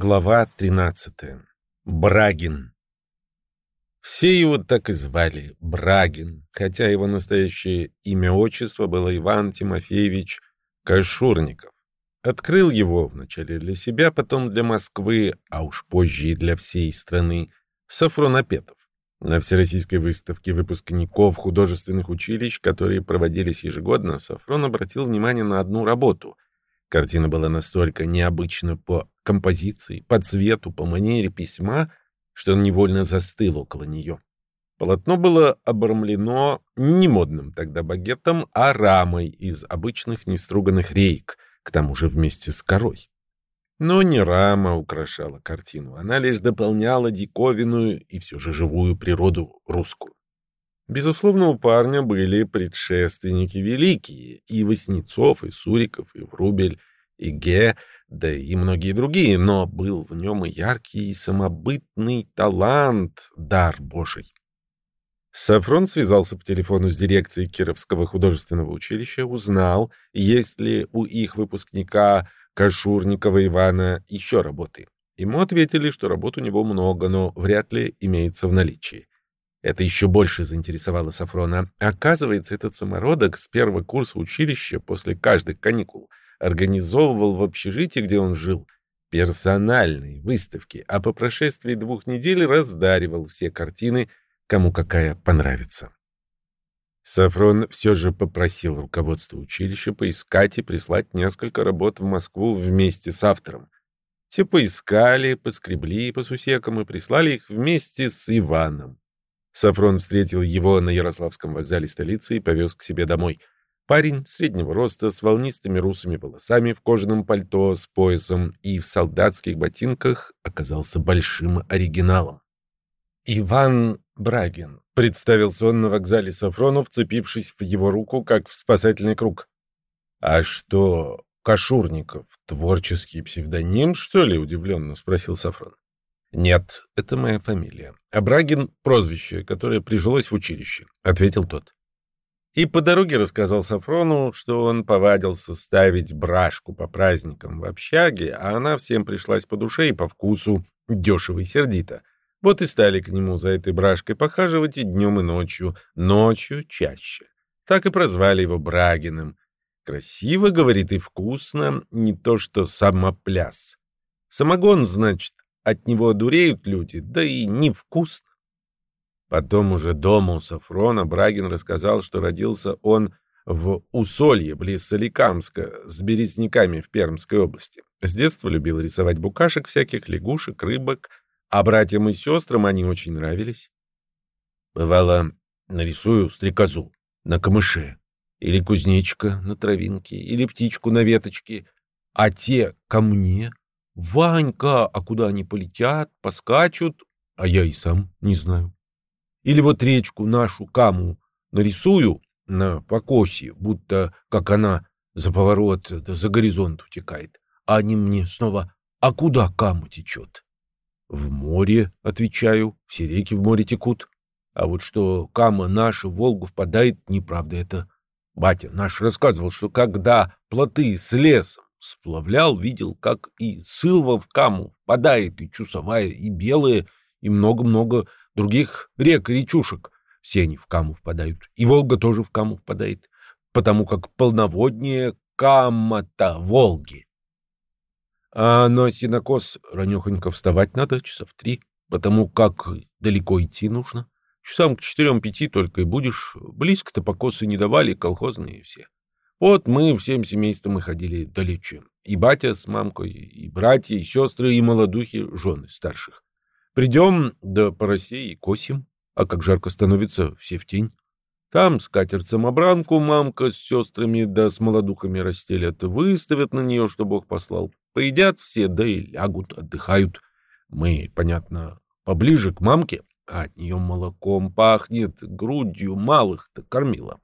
Глава 13. Брагин. Все его так и звали — Брагин, хотя его настоящее имя-отчество было Иван Тимофеевич Кашурников. Открыл его вначале для себя, потом для Москвы, а уж позже и для всей страны, Сафрон Апетов. На Всероссийской выставке выпускников художественных училищ, которые проводились ежегодно, Сафрон обратил внимание на одну работу — Картина была настолько необычна по композиции, по цвету, по манере письма, что он невольно застыл около нее. Полотно было обрамлено не модным тогда багетом, а рамой из обычных неструганных рейк, к тому же вместе с корой. Но не рама украшала картину, она лишь дополняла диковинную и все же живую природу русскую. Безусловно, у парня были предшественники великие, и Васнецов, и Суриков, и Врубель, и Ге, да и многие другие, но был в нем и яркий, и самобытный талант, дар Божий. Сафрон связался по телефону с дирекцией Кировского художественного училища, узнал, есть ли у их выпускника Кашурникова Ивана еще работы. Ему ответили, что работ у него много, но вряд ли имеется в наличии. Это еще больше заинтересовало Сафрона. Оказывается, этот самородок с первого курса училища после каждых каникул организовывал в общежитии, где он жил, персональные выставки, а по прошествии двух недель раздаривал все картины, кому какая понравится. Сафрон все же попросил руководство училища поискать и прислать несколько работ в Москву вместе с автором. Те поискали, поскребли по сусекам и прислали их вместе с Иваном. Сафрон встретил его на Ярославском вокзале столицы и повез к себе домой. Парень среднего роста, с волнистыми русыми волосами, в кожаном пальто, с поясом и в солдатских ботинках оказался большим оригиналом. «Иван Брагин», — представился он на вокзале Сафрону, вцепившись в его руку, как в спасательный круг. «А что, Кашурников, творческий псевдоним, что ли?» — удивленно спросил Сафрон. «Нет, это моя фамилия. Абрагин — прозвище, которое прижилось в училище», — ответил тот. И по дороге рассказал Сафрону, что он повадился ставить брашку по праздникам в общаге, а она всем пришлась по душе и по вкусу, дешево и сердито. Вот и стали к нему за этой брашкой похаживать и днем, и ночью, ночью чаще. Так и прозвали его Брагиным. Красиво, говорит, и вкусно, не то что самопляс. Самогон, значит, от него дуреют люди, да и невкусно. Потом уже дома у Сафрона Брагин рассказал, что родился он в Усолье, близ Соликамска, с березняками в Пермской области. С детства любил рисовать букашек всяких, лягушек, рыбок, а братьям и сестрам они очень нравились. Бывало, нарисую стрекозу на камыше, или кузнечика на травинке, или птичку на веточке, а те ко мне Ванька, а куда они полетят, поскачут, а я и сам не знаю. Или вот речку нашу Каму нарисую на покосе, будто как она за поворот да за горизонт утекает, а они мне снова «А куда Каму течет?» «В море», — отвечаю, — «все реки в море текут». А вот что Кама наша в Волгу впадает, неправда это. Батя наш рассказывал, что когда плоты с лесом Сплавлял, видел, как и Сылва в Каму впадает, и Чусовая, и Белая, и много-много других рек речушек. Все они в Каму впадают. И Волга тоже в Каму впадает, потому как полноводнее Кама-то Волги. А на синокос ранехонько вставать надо часов три, потому как далеко идти нужно. Часам к четырем-пяти только и будешь. Близко-то покосы не давали колхозные все. Вот мы всем семейством и ходили далече. И батя с мамкой, и братья, и сестры, и молодухи, жены старших. Придем до поросей и косим, а как жарко становится, все в тень. Там скатерть-самобранку мамка с сестрами да с молодухами расстелят, выставят на нее, что Бог послал. Поедят все, да и лягут, отдыхают. Мы, понятно, поближе к мамке, а от нее молоком пахнет, грудью малых-то кормила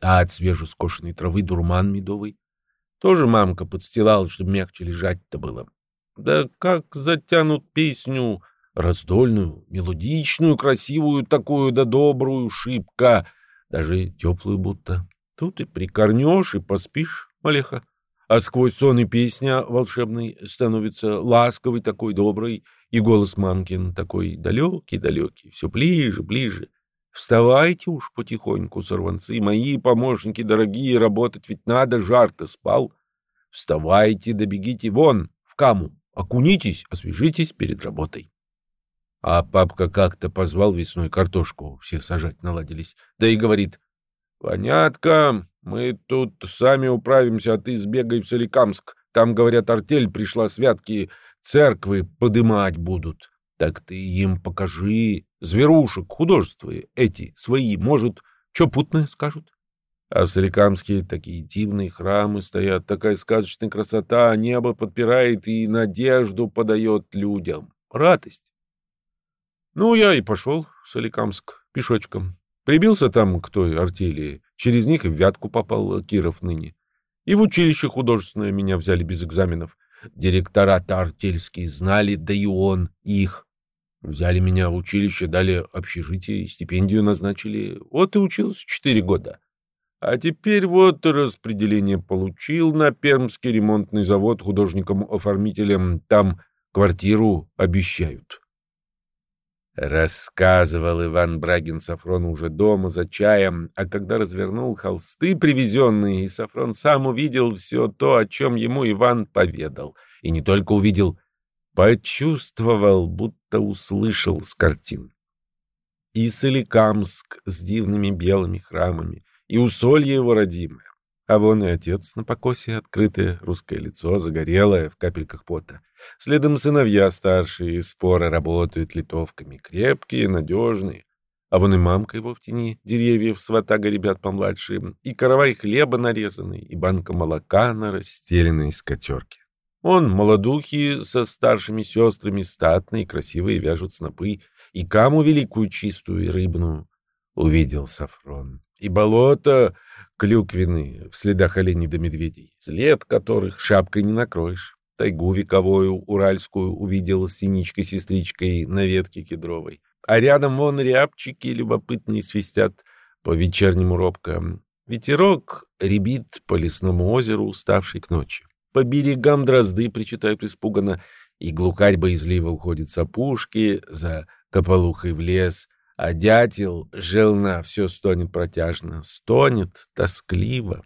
а от свежескошенной травы дурман медовый. Тоже мамка подстилала, чтобы мягче лежать-то было. Да как затянут песню раздольную, мелодичную, красивую такую, да добрую, шибко, даже теплую будто. Тут и прикорнешь, и поспишь, малеха. а сквозь сон и песня волшебный становится ласковый такой, добрый, и голос мамкин такой далекий-далекий, все ближе, ближе. Вставайте уж потихоньку, сорванцы, мои помощники дорогие, работать ведь надо, жар-то спал. Вставайте, добегите вон, в каму, окунитесь, освежитесь перед работой. А папка как-то позвал весной картошку, все сажать наладились, да и говорит, «Понятка, мы тут сами управимся, а ты сбегай в Соликамск, там, говорят, артель пришла святки, церквы подымать будут. Так ты им покажи, зверушек, художества эти свои, может, что путное скажут?» А в Соликамске такие дивные храмы стоят, такая сказочная красота, небо подпирает и надежду подает людям. Радость. Ну, я и пошел в Соликамск пешочком. Прибился там к той артели, через них и в Вятку попал Киров ныне. И в училище художественное меня взяли без экзаменов. Директора-то артельские знали, да и он их. Взяли меня в училище, дали общежитие, стипендию назначили. Вот и учился четыре года. А теперь вот распределение получил на Пермский ремонтный завод художником-оформителем. Там квартиру обещают. Рассказывал Иван Брагин Сафрону уже дома за чаем, а когда развернул холсты привезенные, и Сафрон сам увидел все то, о чем ему Иван поведал. И не только увидел, почувствовал, будто услышал с картин. И Соликамск с дивными белыми храмами, и усолье его родимое. А вон и отец на покосе, открытое русское лицо, загорелое, в капельках пота. Следом сыновья старшие, споры работают литовками, крепкие, надежные. А вон и мамка его в тени деревьев, сватага ребят помладше, и каравай хлеба нарезанный, и банка молока на расстеленной скатерке. Он молодухи со старшими сестрами статные, красивые, вяжут снопы, и каму великую чистую и рыбную увидел Сафрон и болото клюквины в следах оленей да медведей, след которых шапкой не накроешь. Тайгу вековую, уральскую увидел с синичкой-сестричкой на ветке кедровой. А рядом вон рябчики любопытные свистят по вечернему робко. Ветерок ребит по лесному озеру, уставший к ночи. По берегам дрозды причитают испуганно, и глухарь боязливо уходит с опушки за кополухой в лес — а дятел, желна, все стонет протяжно, стонет тоскливо.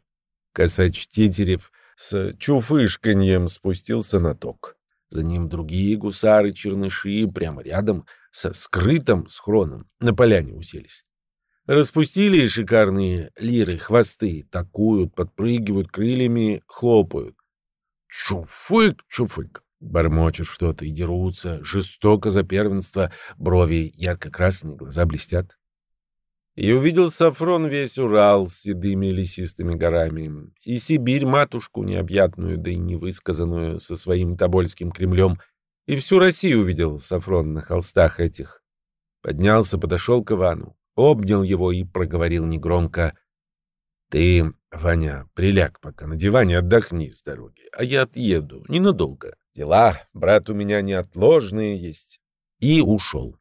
Косач Тетерев с чуфышканьем спустился на ток. За ним другие гусары-черныши прямо рядом со скрытым схроном на поляне уселись. Распустили шикарные лиры хвосты, такуют, подпрыгивают крыльями, хлопают. Чуфык, чуфык. Бормочут что-то и дерутся, жестоко за первенство, брови ярко-красные, глаза блестят. И увидел Сафрон весь Урал с седыми лесистыми горами, и Сибирь матушку необъятную, да и невысказанную со своим Тобольским Кремлем, и всю Россию увидел Сафрон на холстах этих. Поднялся, подошел к Ивану, обнял его и проговорил негромко. — Ты, Ваня, приляг пока на диване, отдохни с дороги, а я отъеду, ненадолго. Дела, брат, у меня неотложные есть. И ушел.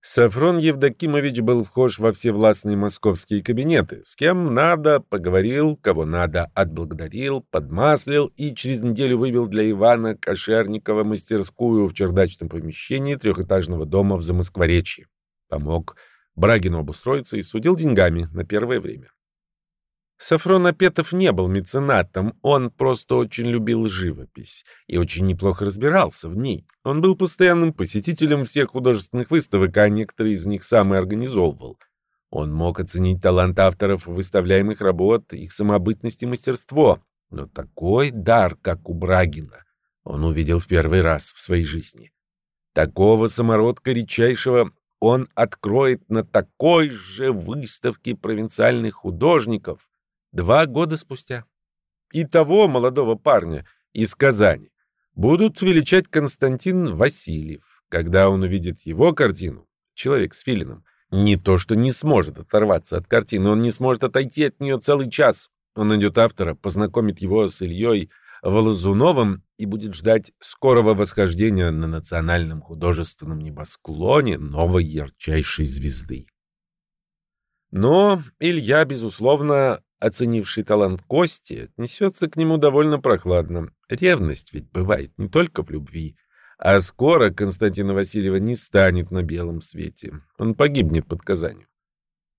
Сафрон Евдокимович был вхож во все властные московские кабинеты. С кем надо, поговорил, кого надо, отблагодарил, подмаслил и через неделю вывел для Ивана Кошерникова мастерскую в чердачном помещении трехэтажного дома в Замоскворечье. Помог Брагину обустроиться и судил деньгами на первое время. Сафрон Апетов не был меценатом, он просто очень любил живопись и очень неплохо разбирался в ней. Он был постоянным посетителем всех художественных выставок, а некоторые из них сам и организовывал. Он мог оценить талант авторов выставляемых работ, их самобытность и мастерство. Но такой дар, как у Брагина, он увидел в первый раз в своей жизни. Такого самородка редчайшего он откроет на такой же выставке провинциальных художников, два года спустя. И того молодого парня из Казани будут величать Константин Васильев. Когда он увидит его картину, человек с филином, не то что не сможет оторваться от картины, он не сможет отойти от нее целый час. Он найдет автора, познакомит его с Ильей Волозуновым и будет ждать скорого восхождения на национальном художественном небосклоне новой ярчайшей звезды. Но Илья, безусловно, оценивший талант Кости, отнесется к нему довольно прохладно. Ревность ведь бывает не только в любви. А скоро Константина Васильева не станет на белом свете. Он погибнет под Казанью.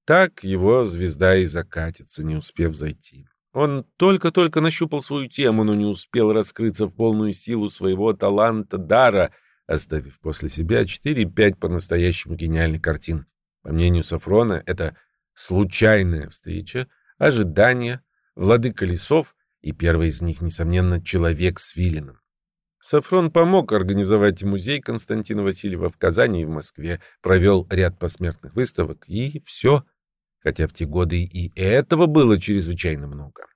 Так его звезда и закатится, не успев зайти. Он только-только нащупал свою тему, но не успел раскрыться в полную силу своего таланта, дара, оставив после себя 4-5 по-настоящему гениальных картин. По мнению Сафрона, это случайная встреча, ожидание, владыка лесов и первый из них, несомненно, человек с Виллином. Сафрон помог организовать музей Константина Васильева в Казани и в Москве, провел ряд посмертных выставок, и все. Хотя в те годы и этого было чрезвычайно много.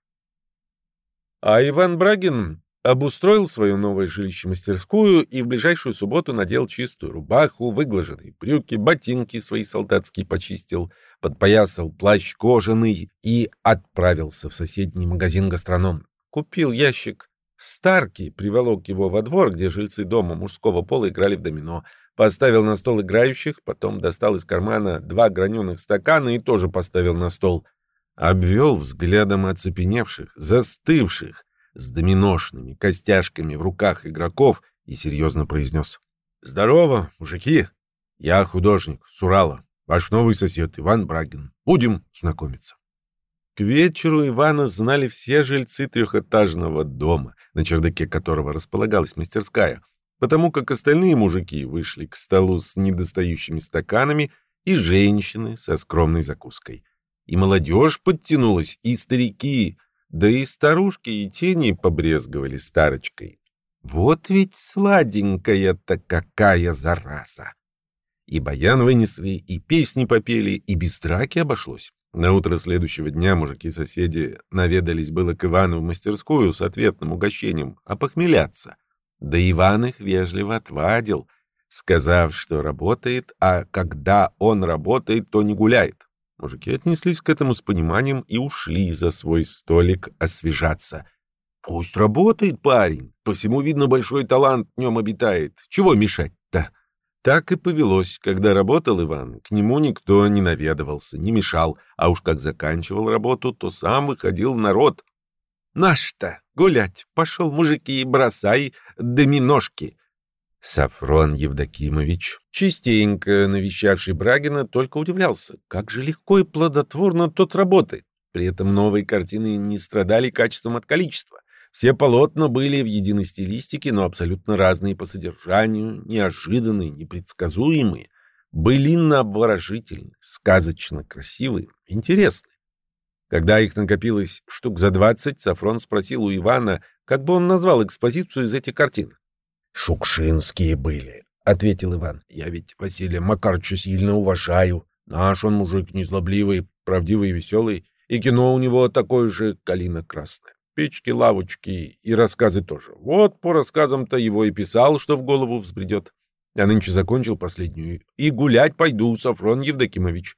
А Иван Брагин обустроил свое новое жилище-мастерскую и в ближайшую субботу надел чистую рубаху, выглаженные брюки, ботинки свои солдатские почистил, подпоясал плащ кожаный и отправился в соседний магазин «Гастроном». Купил ящик Старки приволок его во двор, где жильцы дома мужского пола играли в домино, поставил на стол играющих, потом достал из кармана два граненых стакана и тоже поставил на стол. Обвел взглядом оцепеневших, застывших, с доминошными костяшками в руках игроков и серьезно произнес. «Здорово, мужики! Я художник с Урала, ваш новый сосед Иван Брагин. Будем знакомиться». К вечеру Ивана знали все жильцы трехэтажного дома, на чердаке которого располагалась мастерская, потому как остальные мужики вышли к столу с недостающими стаканами и женщины со скромной закуской. И молодежь подтянулась, и старики, да и старушки и тени побрезговали старочкой. Вот ведь сладенькая-то какая зараза! И баян вынесли, и песни попели, и без драки обошлось. На утро следующего дня мужики-соседи наведались было к Ивану в мастерскую с ответным угощением, а похмеляться. Да Иван их вежливо отвадил, сказав, что работает, а когда он работает, то не гуляет. Мужики отнеслись к этому с пониманием и ушли за свой столик освежаться. Пусть работает парень, по всему видно большой талант в нем обитает. Чего мешать-то? Так и повелось, когда работал Иван, к нему никто не наведывался, не мешал, а уж как заканчивал работу, то сам выходил в народ. «Наш-то гулять пошел, мужики, бросай доминошки!» Сафрон Евдокимович, частенько навещавший Брагина, только удивлялся, как же легко и плодотворно тот работает. При этом новые картины не страдали качеством от количества. Все полотна были в единой стилистике, но абсолютно разные по содержанию, неожиданные, непредсказуемые, былинно обворожительны, сказочно красивые, интересны. Когда их накопилось штук за двадцать, Сафрон спросил у Ивана, как бы он назвал экспозицию из этих картин. «Шукшинские были», — ответил Иван. «Я ведь Василия Макарыча сильно уважаю. Наш он мужик незлобливый, правдивый и веселый, и кино у него такое же калина-красное печки, лавочки и рассказы тоже. Вот по рассказам-то его и писал, что в голову взбредет. Я нынче закончил последнюю. И гулять пойду, Сафрон Евдокимович.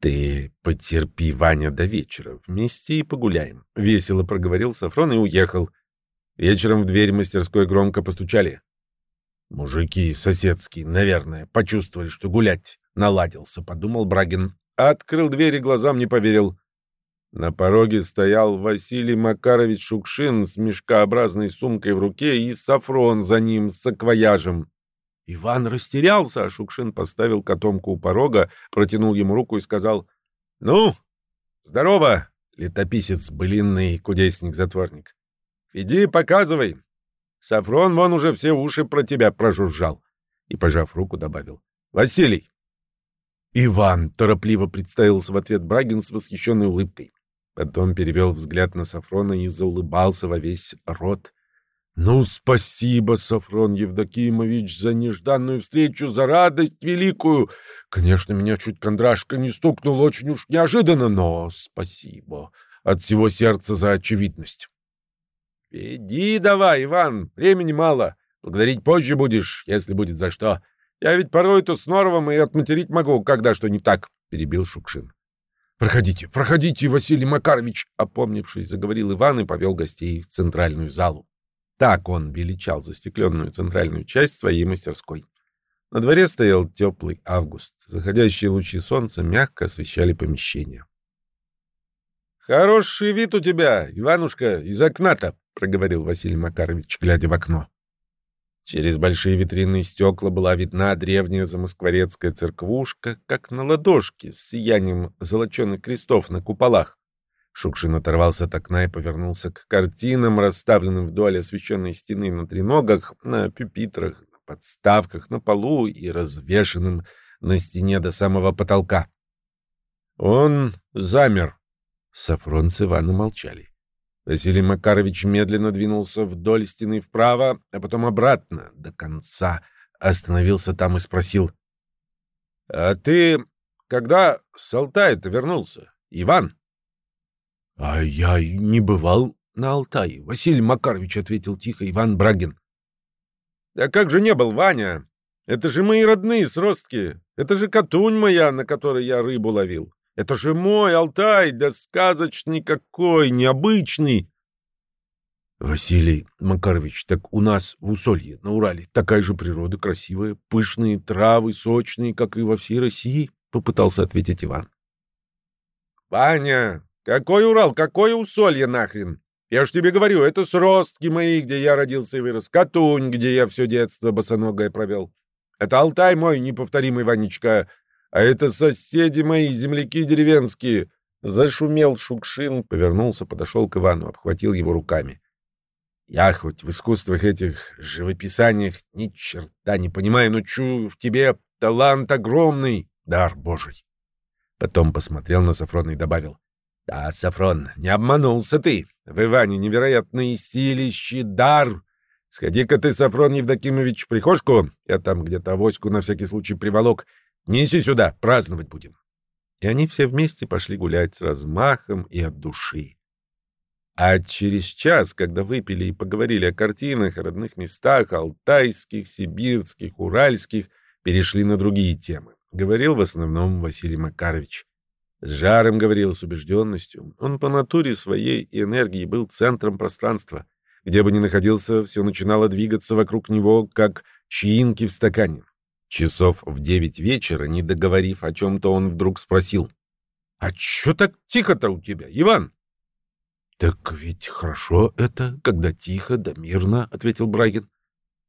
Ты потерпи, Ваня, до вечера. Вместе и погуляем. Весело проговорил Сафрон и уехал. Вечером в дверь мастерской громко постучали. Мужики соседские, наверное, почувствовали, что гулять наладился, подумал Брагин. Открыл дверь и глазам не поверил. На пороге стоял Василий Макарович Шукшин с мешкообразной сумкой в руке и Сафрон за ним с саквояжем. Иван растерялся, а Шукшин поставил котомку у порога, протянул ему руку и сказал «Ну, здорово, летописец былинный кудесник-затворник. Иди показывай. Сафрон вон уже все уши про тебя прожужжал». И, пожав руку, добавил «Василий». Иван торопливо представился в ответ Брагин с восхищенной улыбкой. Потом перевел взгляд на Сафрона и заулыбался во весь рот. «Ну, спасибо, Сафрон Евдокимович, за нежданную встречу, за радость великую! Конечно, меня чуть кондрашка не стукнул очень уж неожиданно, но спасибо от всего сердца за очевидность». «Иди давай, Иван, времени мало. Благодарить позже будешь, если будет за что. Я ведь порой-то с Норовым и отматерить могу, когда что не так», — перебил Шукшин. «Проходите, проходите, Василий Макарович!» — опомнившись, заговорил Иван и повел гостей в центральную залу. Так он величал застекленную центральную часть своей мастерской. На дворе стоял теплый август. Заходящие лучи солнца мягко освещали помещение. Хороший вид у тебя, Иванушка, из окна-то, проговорил Василий Макарович, глядя в окно. Через большие витринные стекла была видна древняя замоскворецкая церквушка, как на ладошке, с сиянием золоченых крестов на куполах. Шукшин оторвался от окна и повернулся к картинам, расставленным вдоль освещенной стены на треногах, на пюпитрах, на подставках, на полу и развешенным на стене до самого потолка. Он замер. Сафрон с Иваном молчали. Василий Макарович медленно двинулся вдоль стены вправо, а потом обратно, до конца. Остановился там и спросил. — А ты когда с Алтая-то вернулся, Иван? — А я не бывал на Алтае, Василий Макарович, — ответил тихо Иван Брагин. — Да как же не был, Ваня? Это же мои родные сростки. Это же катунь моя, на которой я рыбу ловил. Это же мой Алтай, да сказочный какой, необычный. Василий Макарович, так у нас в Усолье, на Урале, такая же природа красивая, пышные травы, сочные, как и во всей России, — попытался ответить Иван. — Ваня, какой Урал, какое Усолье нахрен? Я ж тебе говорю, это сростки мои, где я родился и вырос, Катунь, где я все детство босоногое провел. Это Алтай мой неповторимый, Ванечка, а это соседи мои, земляки деревенские. Зашумел Шукшин, повернулся, подошел к Ивану, обхватил его руками. Я хоть в искусствах этих живописаниях ни черта не понимаю, но чую в тебе талант огромный, дар божий. Потом посмотрел на Сафрона и добавил. Да, Сафрон, не обманулся ты. В Иване невероятные силищи, дар. Сходи-ка ты, Сафрон Евдокимович, в прихожку. Я там где-то авоську на всякий случай приволок. Неси сюда, праздновать будем. И они все вместе пошли гулять с размахом и от души. А через час, когда выпили и поговорили о картинах, о родных местах, алтайских, сибирских, уральских, перешли на другие темы. Говорил в основном Василий Макарович. С жаром говорил, с убежденностью. Он по натуре своей и энергии был центром пространства. Где бы ни находился, все начинало двигаться вокруг него, как чаинки в стакане. Часов в девять вечера, не договорив о чем-то, он вдруг спросил. — А чё так тихо-то у тебя, Иван? — Так ведь хорошо это, когда тихо да мирно, — ответил Брагин.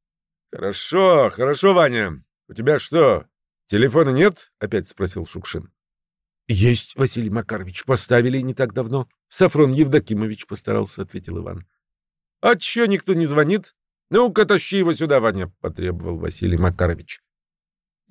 — Хорошо, хорошо, Ваня. У тебя что, телефона нет? — опять спросил Шукшин. — Есть, Василий Макарович, поставили не так давно. Сафрон Евдокимович постарался, — ответил Иван. — А чё никто не звонит? Ну-ка, тащи его сюда, Ваня, — потребовал Василий Макарович.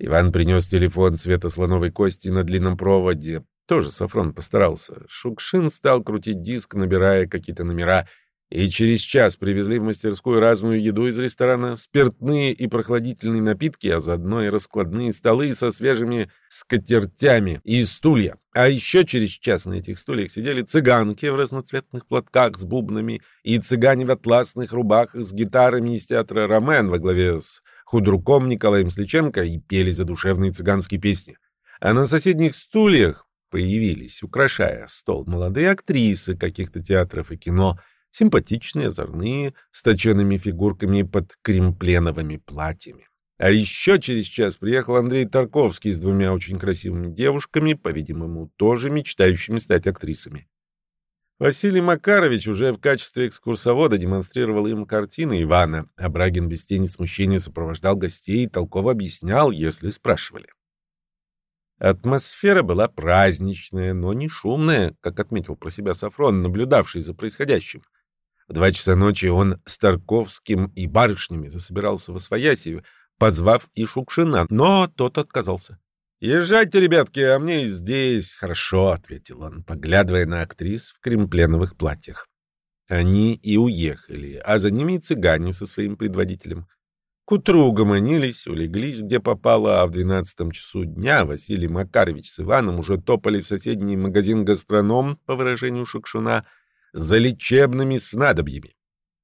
Иван принес телефон цвета слоновой кости на длинном проводе. Тоже Сафрон постарался. Шукшин стал крутить диск, набирая какие-то номера. И через час привезли в мастерскую разную еду из ресторана, спиртные и прохладительные напитки, а заодно и раскладные столы со свежими скатертями и стулья. А еще через час на этих стульях сидели цыганки в разноцветных платках с бубнами и цыгане в атласных рубахах с гитарами из театра «Ромен» во главе с худруком Николаем Сличенко и пели задушевные цыганские песни. А на соседних стульях появились, украшая стол, молодые актрисы каких-то театров и кино, симпатичные, озорные, с точенными фигурками под кремпленовыми платьями. А еще через час приехал Андрей Тарковский с двумя очень красивыми девушками, по-видимому, тоже мечтающими стать актрисами. Василий Макарович уже в качестве экскурсовода демонстрировал им картины Ивана, а Брагин без тени смущения сопровождал гостей и толково объяснял, если спрашивали. Атмосфера была праздничная, но не шумная, как отметил про себя Сафрон, наблюдавший за происходящим. В два часа ночи он с Тарковским и барышнями засобирался в Освояси, позвав и Шукшина, но тот отказался. «Езжайте, ребятки, а мне здесь хорошо», — ответил он, поглядывая на актрис в кремпленовых платьях. Они и уехали, а за ними и цыгане со своим предводителем. К утру угомонились, улеглись где попало, а в двенадцатом часу дня Василий Макарович с Иваном уже топали в соседний магазин «Гастроном», по выражению Шукшуна, за лечебными снадобьями.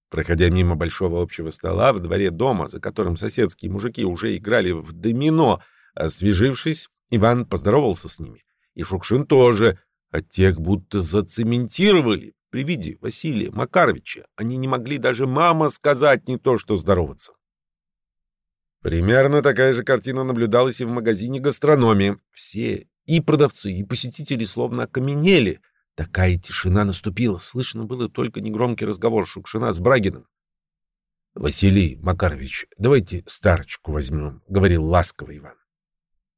Проходя мимо большого общего стола в дворе дома, за которым соседские мужики уже играли в домино — Освежившись, Иван поздоровался с ними. И Шукшин тоже, а тех будто зацементировали. При виде Василия Макаровича они не могли даже «мама» сказать не то, что здороваться. Примерно такая же картина наблюдалась и в магазине гастрономии. Все, и продавцы, и посетители словно окаменели. Такая тишина наступила, слышно было только негромкий разговор Шукшина с Брагиным. — Василий Макарович, давайте старочку возьмем, — говорил ласково Иван. —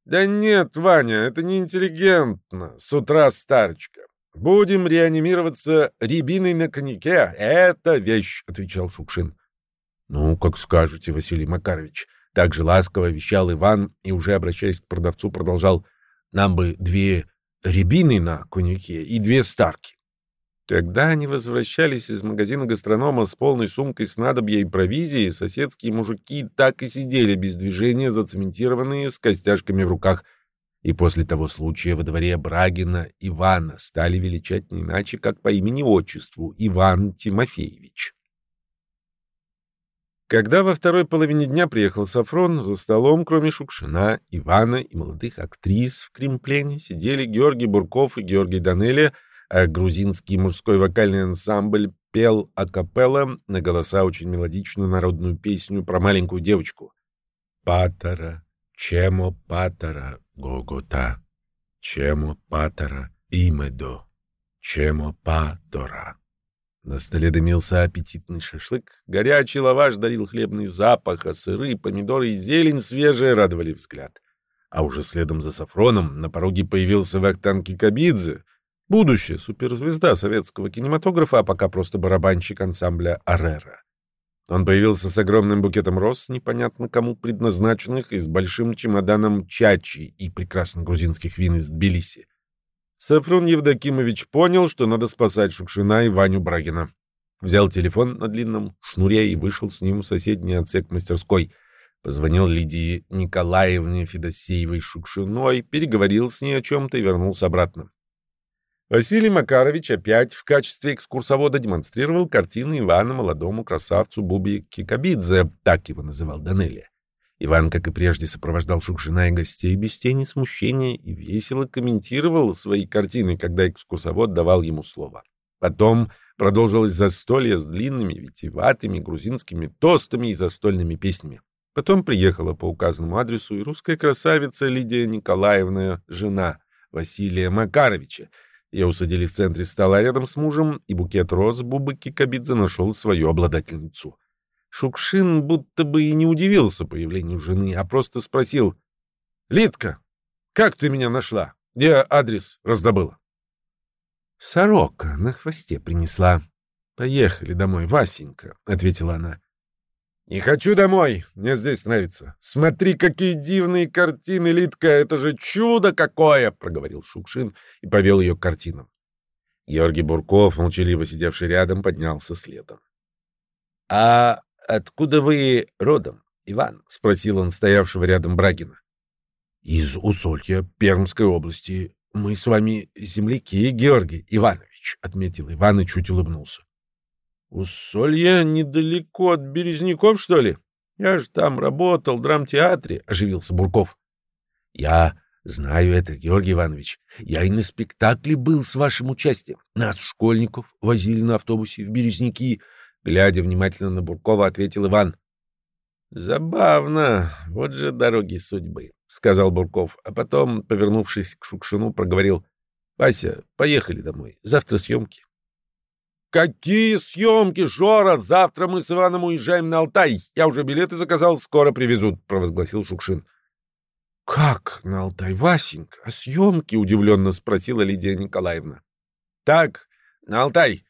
Да нет, Ваня, это неинтеллигентно, с утра старочка. Будем реанимироваться рябиной на коньяке, это вещь, — отвечал Шукшин. — Ну, как скажете, Василий Макарович, — также ласково вещал Иван и, уже обращаясь к продавцу, продолжал, — нам бы две рябины на коньяке и две старки. Когда они возвращались из магазина гастронома с полной сумкой снадобья и провизии, соседские мужики так и сидели без движения, зацементированные с костяшками в руках. И после того случая во дворе Брагина Ивана стали величать не иначе, как по имени-отчеству Иван Тимофеевич. Когда во второй половине дня приехал Сафрон, за столом, кроме Шукшина, Ивана и молодых актрис в Кремплене, сидели Георгий Бурков и Георгий Данелия, грузинский мужской вокальный ансамбль пел акапелла на голоса очень мелодичную народную песню про маленькую девочку. «Патара, чемо патара, Гогота, чемо патара, имедо, чемо патора». На столе дымился аппетитный шашлык, горячий лаваш дарил хлебный запах, а сыры, помидоры и зелень свежая радовали взгляд. А уже следом за Сафроном на пороге появился Вахтанг Кикабидзе, будущая суперзвезда советского кинематографа, а пока просто барабанщик ансамбля «Арера». Он появился с огромным букетом роз, непонятно кому предназначенных, и с большим чемоданом чачи и прекрасных грузинских вин из Тбилиси. Сафрон Евдокимович понял, что надо спасать Шукшина и Ваню Брагина. Взял телефон на длинном шнуре и вышел с ним в соседний отсек мастерской. Позвонил Лидии Николаевне Федосеевой Шукшиной, переговорил с ней о чем-то и вернулся обратно. Василий Макарович опять в качестве экскурсовода демонстрировал картины Ивана молодому красавцу Буби Кикабидзе, так его называл Данелия. Иван, как и прежде, сопровождал Шукшина и гостей без тени смущения и весело комментировал свои картины, когда экскурсовод давал ему слово. Потом продолжилось застолье с длинными, витиеватыми грузинскими тостами и застольными песнями. Потом приехала по указанному адресу и русская красавица Лидия Николаевна, жена Василия Макаровича. Ее усадили в центре стола рядом с мужем, и букет роз Бубы Кикабидзе нашел свою обладательницу — Шукшин будто бы и не удивился появлению жены, а просто спросил. — Литка, как ты меня нашла? Где адрес раздобыла? — Сорока на хвосте принесла. — Поехали домой, Васенька, — ответила она. — Не хочу домой, мне здесь нравится. Смотри, какие дивные картины, Литка, это же чудо какое! — проговорил Шукшин и повел ее к картинам. Георгий Бурков, молчаливо сидевший рядом, поднялся следом. — А откуда вы родом, Иван? — спросил он стоявшего рядом Брагина. — Из Усолья, Пермской области. Мы с вами земляки, Георгий Иванович, — отметил Иван и чуть улыбнулся. — Усолье недалеко от Березняков, что ли? Я же там работал в драмтеатре, — оживился Бурков. — Я знаю это, Георгий Иванович. Я и на спектакле был с вашим участием. Нас, школьников, возили на автобусе в Березники, — Глядя внимательно на Буркова, ответил Иван. «Забавно. Вот же дороги судьбы», — сказал Бурков, а потом, повернувшись к Шукшину, проговорил. «Вася, поехали домой. Завтра съемки». «Какие съемки, Жора? Завтра мы с Иваном уезжаем на Алтай. Я уже билеты заказал, скоро привезут», — провозгласил Шукшин. «Как на Алтай, Васенька? А съемки?» — удивленно спросила Лидия Николаевна. «Так, на Алтай.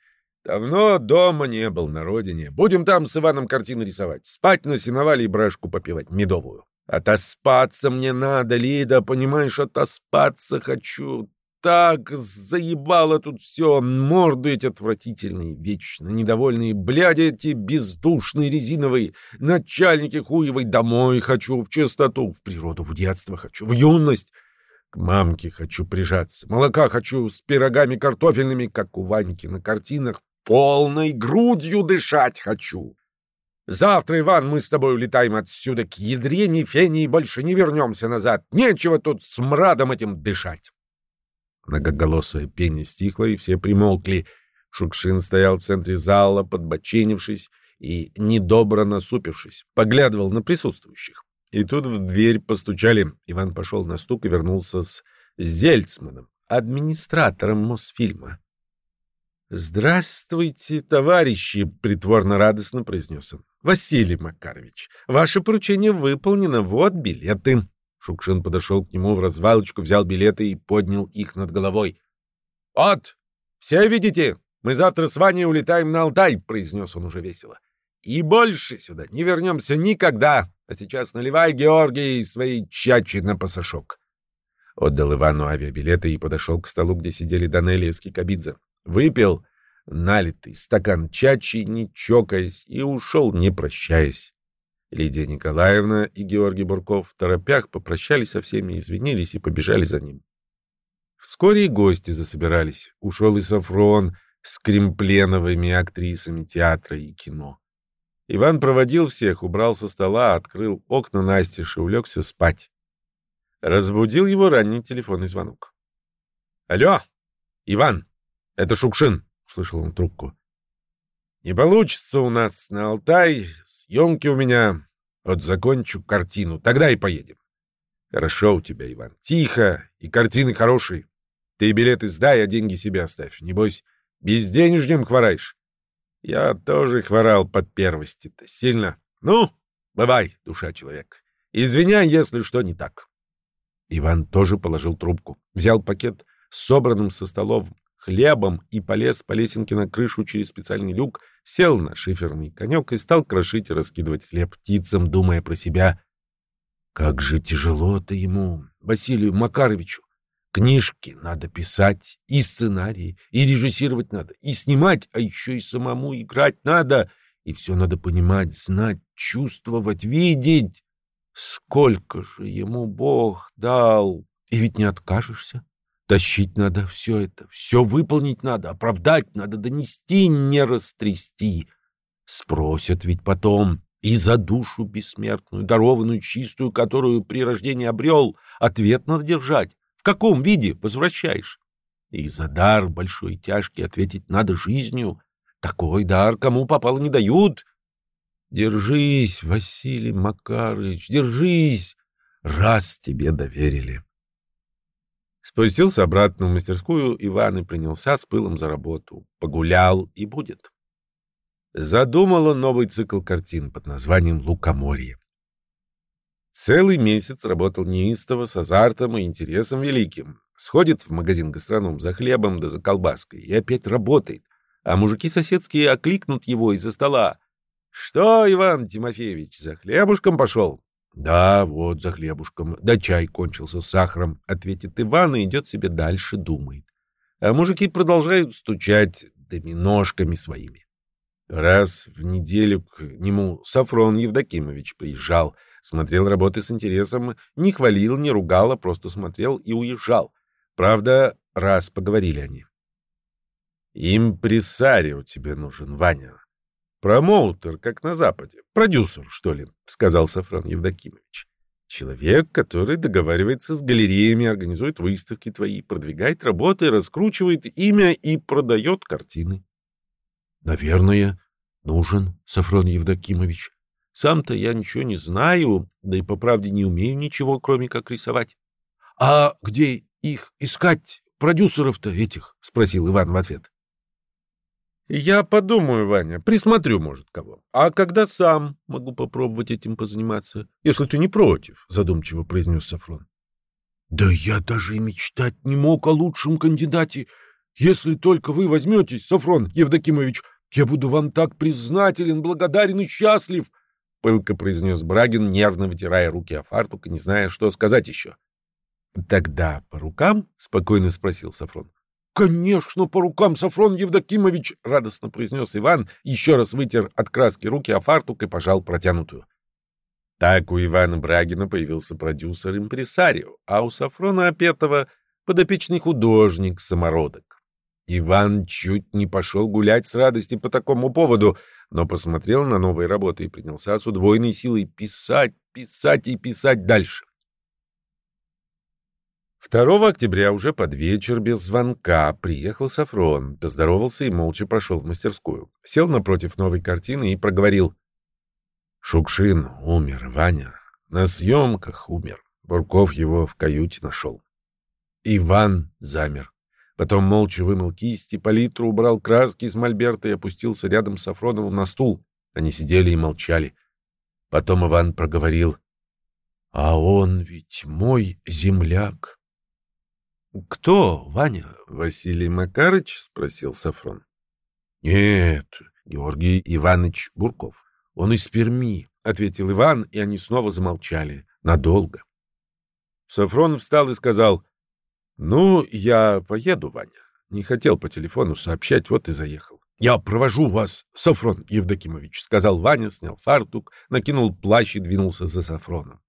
Давно дома не был на родине. Будем там с Иваном картины рисовать. Спать на сеновале и брашку попивать медовую. Отоспаться мне надо, Лида, понимаешь, отоспаться хочу. Так заебало тут все, морды эти отвратительные, вечно недовольные, бляди эти бездушные резиновые, начальники хуевой, домой хочу, в чистоту, в природу, в детство хочу, в юность. К мамке хочу прижаться, молока хочу с пирогами картофельными, как у Ваньки на картинах, полной грудью дышать хочу. Завтра, Иван, мы с тобой улетаем отсюда к ядрене фени и больше не вернемся назад. Нечего тут с мрадом этим дышать. Многоголосое пение стихло, и все примолкли. Шукшин стоял в центре зала, подбоченившись и недобро насупившись, поглядывал на присутствующих. И тут в дверь постучали. Иван пошел на стук и вернулся с Зельцманом, администратором Мосфильма. «Здравствуйте, товарищи!» — притворно-радостно произнес он. «Василий Макарович, ваше поручение выполнено. Вот билеты». Шукшин подошел к нему в развалочку, взял билеты и поднял их над головой. «Вот! Все видите? Мы завтра с Ваней улетаем на Алтай», — произнес он уже весело. «И больше сюда не вернемся никогда. А сейчас наливай, Георгий, свои чачи на пасашок». Отдал Ивану авиабилеты и подошел к столу, где сидели Данелли и Скикабидзе. Выпил налитый стакан чачи, не чокаясь, и ушел, не прощаясь. Лидия Николаевна и Георгий Бурков в торопях попрощались со всеми, извинились и побежали за ним. Вскоре и гости засобирались. Ушел и Сафрон с кремпленовыми актрисами театра и кино. Иван проводил всех, убрал со стола, открыл окна настежь и улегся спать. Разбудил его ранний телефонный звонок. «Алло, Иван, это Шукшин», — услышал он трубку. «Не получится у нас на Алтай, съемки у меня. Вот закончу картину, тогда и поедем». «Хорошо у тебя, Иван, тихо, и картины хорошие. Ты билеты сдай, а деньги себе оставь. Небось, безденежнем хвораешь». «Я тоже хворал под первости-то сильно. Ну, бывай, душа человек. Извиняй, если что не так». Иван тоже положил трубку, взял пакет с собранным со столов хлебом и полез по лесенке на крышу через специальный люк, сел на шиферный конек и стал крошить и раскидывать хлеб птицам, думая про себя. Как же тяжело-то ему, Василию Макаровичу. Книжки надо писать, и сценарии, и режиссировать надо, и снимать, а еще и самому играть надо, и все надо понимать, знать, чувствовать, видеть. Сколько же ему Бог дал! И ведь не откажешься. Тащить надо все это, все выполнить надо, оправдать надо, донести, не растрясти. Спросят ведь потом и за душу бессмертную, дарованную, чистую, которую при рождении обрел, ответ надо держать. В каком виде возвращаешь? И за дар большой и тяжкий ответить надо жизнью. Такой дар кому попало не дают, Держись, Василий Макарыч, держись, раз тебе доверили. Спустился обратно в мастерскую Иван и принялся с пылом за работу. Погулял и будет. Задумал он новый цикл картин под названием «Лукоморье». Целый месяц работал неистово, с азартом и интересом великим. Сходит в магазин гастроном за хлебом да за колбаской и опять работает. А мужики соседские окликнут его из-за стола. Что, Иван Тимофеевич, за хлебушком пошел? Да, вот за хлебушком. Да чай кончился с сахаром, ответит Иван и идет себе дальше, думает. А мужики продолжают стучать доминошками своими. Раз в неделю к нему Сафрон Евдокимович приезжал, смотрел работы с интересом, не хвалил, не ругал, а просто смотрел и уезжал. Правда, раз поговорили они. «Импресарио тебе нужен, Ваня», Промоутер, как на Западе. Продюсер, что ли, сказал Сафран Евдокимович. Человек, который договаривается с галереями, организует выставки твои, продвигает работы, раскручивает имя и продает картины. Наверное, нужен, Сафрон Евдокимович. Сам-то я ничего не знаю, да и по правде не умею ничего, кроме как рисовать. — А где их искать, продюсеров-то этих? — спросил Иван в ответ. Я подумаю, Ваня, присмотрю, может, кого. А когда сам могу попробовать этим позаниматься, если ты не против, задумчиво произнес Сафрон. Да я даже и мечтать не мог о лучшем кандидате. Если только вы возьметесь, Сафрон Евдокимович, я буду вам так признателен, благодарен и счастлив, — пылко произнес Брагин, нервно вытирая руки о фартук и не зная, что сказать еще. — Тогда по рукам? — спокойно спросил Сафрон. «Конечно, по рукам, Сафрон Евдокимович!» — радостно произнес Иван, еще раз вытер от краски руки о фартук и пожал протянутую. Так у Ивана Брагина появился продюсер-импресарио, а у Сафрона Опетова — подопечный художник-самородок. Иван чуть не пошел гулять с радости по такому поводу, но посмотрел на новые работы и принялся с удвоенной силой писать, писать и писать дальше. 2 октября уже под вечер без звонка приехал Сафрон, поздоровался и молча прошел в мастерскую. Сел напротив новой картины и проговорил. Шукшин умер, Ваня. На съемках умер. Бурков его в каюте нашел. Иван замер. Потом молча вымыл кисти, палитру, убрал краски из мольберта и опустился рядом с Сафроновым на стул. Они сидели и молчали. Потом Иван проговорил. — А он ведь мой земляк. — Кто, Ваня? — Василий Макарыч? — спросил Сафрон. — Нет, Георгий Иванович Бурков. Он из Перми, — ответил Иван, и они снова замолчали. Надолго. Сафрон встал и сказал, «Ну, я поеду, Ваня. Не хотел по телефону сообщать, вот и заехал». «Я провожу вас, Сафрон Евдокимович», — сказал Ваня, снял фартук, накинул плащ и двинулся за Сафроном.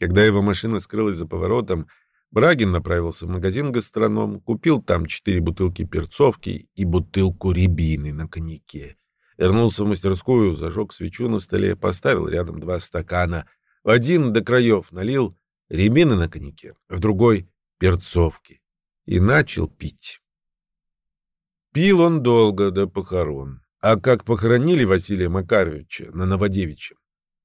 Когда его машина скрылась за поворотом, Брагин направился в магазин «Гастроном», купил там четыре бутылки перцовки и бутылку рябины на коньяке. Вернулся в мастерскую, зажег свечу на столе, поставил рядом два стакана. В один до краев налил рябины на коньяке, в другой — перцовки. И начал пить. Пил он долго до похорон. А как похоронили Василия Макаровича на Новодевичьем?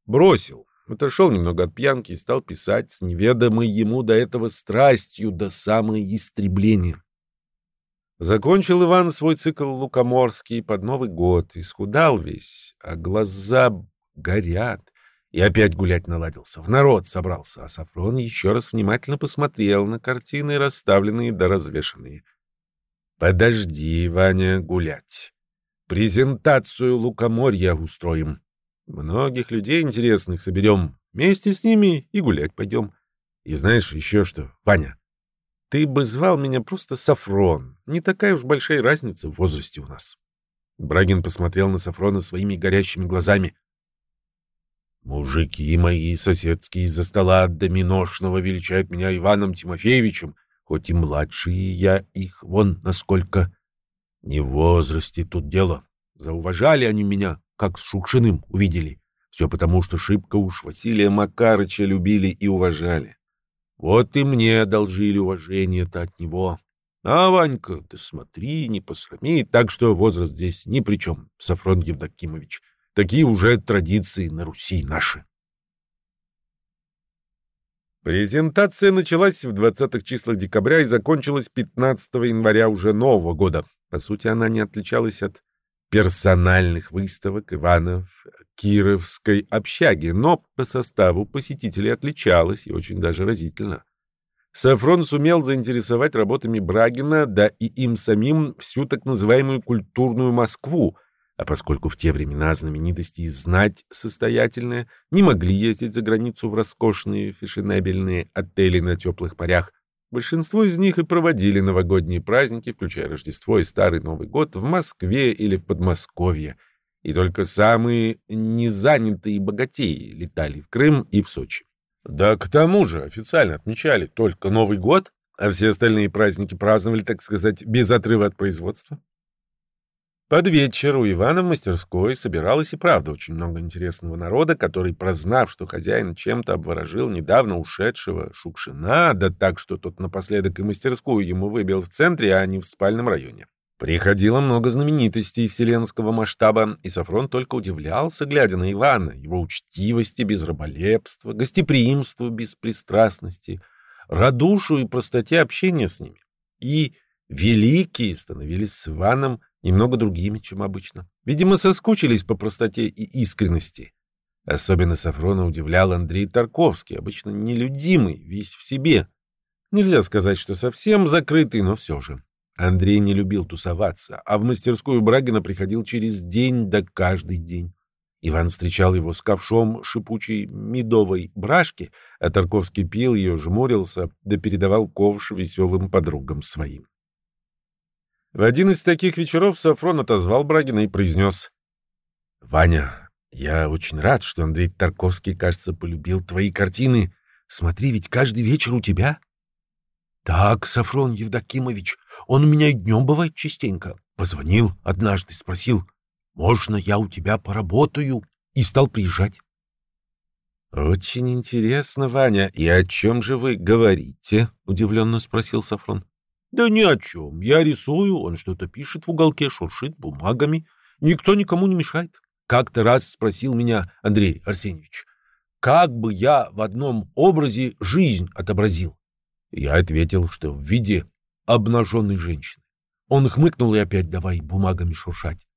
Бросил. Отошел немного от пьянки и стал писать с неведомой ему до этого страстью до самой истребления. Закончил Иван свой цикл лукоморский под Новый год, исхудал весь, а глаза горят. И опять гулять наладился, в народ собрался, а Сафрон еще раз внимательно посмотрел на картины, расставленные да развешанные. «Подожди, Ваня, гулять. Презентацию лукоморья устроим. Многих людей интересных соберем, вместе с ними и гулять пойдем. И знаешь еще что, Ваня?» Ты бы звал меня просто Сафрон. Не такая уж большая разница в возрасте у нас. Брагин посмотрел на Сафрона своими горящими глазами. Мужики мои соседские из-за стола доминошного величают меня Иваном Тимофеевичем, хоть и младшие я их вон насколько. Не в возрасте тут дело. Зауважали они меня, как с Шукшиным увидели. Все потому, что шибко уж Василия Макарыча любили и уважали. Вот и мне одолжили уважение-то от него. А, Ванька, ты смотри, не посрами, так что возраст здесь ни при чем, Сафрон Евдокимович. Такие уже традиции на Руси наши. Презентация началась в 20-х числах декабря и закончилась 15 января уже нового года. По сути, она не отличалась от персональных выставок Иванов Кировской общаги, но по составу посетителей отличалась и очень даже разительно. Сафрон сумел заинтересовать работами Брагина, да и им самим всю так называемую культурную Москву, а поскольку в те времена знаменитости и знать состоятельные не могли ездить за границу в роскошные фешенебельные отели на теплых парях, большинство из них и проводили новогодние праздники, включая Рождество и Старый Новый год, в Москве или в Подмосковье – и только самые незанятые богатеи летали в Крым и в Сочи. Да к тому же официально отмечали только Новый год, а все остальные праздники праздновали, так сказать, без отрыва от производства. Под вечер у Ивана в мастерской собиралось и правда очень много интересного народа, который, прознав, что хозяин чем-то обворожил недавно ушедшего Шукшина, да так, что тот напоследок и мастерскую ему выбил в центре, а не в спальном районе. Приходило много знаменитостей вселенского масштаба, и Сафрон только удивлялся, глядя на Ивана, его учтивости без раболепства, гостеприимству без пристрастности, радушу и простоте общения с ними. И великие становились с Иваном немного другими, чем обычно. Видимо, соскучились по простоте и искренности. Особенно Сафрона удивлял Андрей Тарковский, обычно нелюдимый, весь в себе. Нельзя сказать, что совсем закрытый, но все же. Андрей не любил тусоваться, а в мастерскую Брагина приходил через день да каждый день. Иван встречал его с ковшом шипучей медовой брашки, а Тарковский пил ее, жмурился, да передавал ковш веселым подругам своим. В один из таких вечеров Сафрон отозвал Брагина и произнес «Ваня, я очень рад, что Андрей Тарковский, кажется, полюбил твои картины. Смотри, ведь каждый вечер у тебя так, Сафрон Евдокимович, он у меня и днем бывает частенько. Позвонил однажды, спросил, можно я у тебя поработаю? И стал приезжать. Очень интересно, Ваня. И о чем же вы говорите? Удивленно спросил Сафрон. Да ни о чем. Я рисую, он что-то пишет в уголке, шуршит бумагами. Никто никому не мешает. Как-то раз спросил меня Андрей Арсеньевич, как бы я в одном образе жизнь отобразил. Я ответил, что в виде обнаженной женщины. Он хмыкнул и опять давай бумагами шуршать.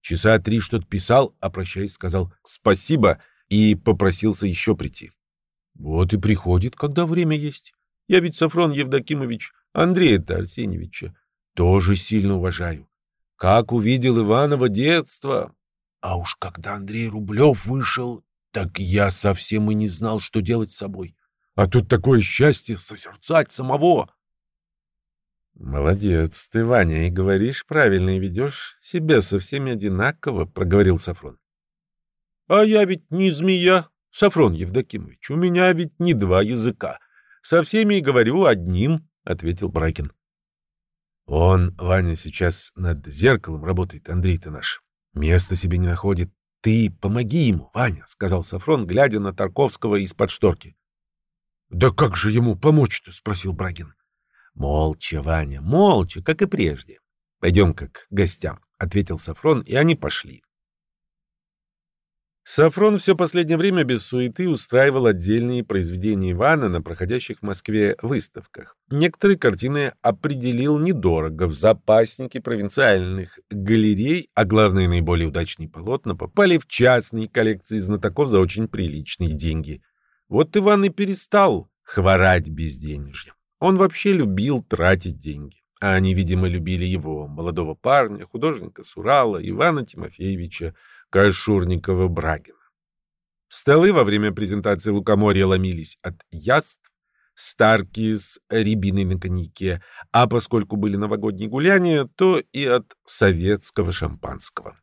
Часа три что-то писал, а прощаясь сказал «спасибо» и попросился еще прийти. Вот и приходит, когда время есть. Я ведь Сафрон Евдокимович Андрея-то Арсеньевича тоже сильно уважаю. Как увидел Иванова детство. А уж когда Андрей Рублев вышел, так я совсем и не знал, что делать с собой. А тут такое счастье созерцать самого. Молодец ты, Ваня, и говоришь правильно, и ведешь себя со всеми одинаково, проговорил Сафрон. А я ведь не змея, Сафрон Евдокимович, у меня ведь не два языка. Со всеми и говорю одним, ответил Бракин. Он, Ваня, сейчас над зеркалом работает, Андрей-то наш. Места себе не находит. Ты помоги ему, Ваня, сказал Сафрон, глядя на Тарковского из-под шторки. Да как же ему помочь-то, спросил Брагин. Молча, Ваня, молча, как и прежде. Пойдем-ка к гостям, ответил Сафрон, и они пошли. Сафрон все последнее время без суеты устраивал отдельные произведения Ивана на проходящих в Москве выставках. Некоторые картины определил недорого в запаснике провинциальных галерей, а главные наиболее удачные полотна попали в частные коллекции знатоков за очень приличные деньги. Вот Иван и перестал хворать безденежьем. Он вообще любил тратить деньги. А они, видимо, любили его, молодого парня, художника Сурала, Ивана Тимофеевича, Кашурникова-Брагина. Столы во время презентации лукоморья ломились от яств, старки с рябиной на коньяке, а поскольку были новогодние гуляния, то и от советского шампанского.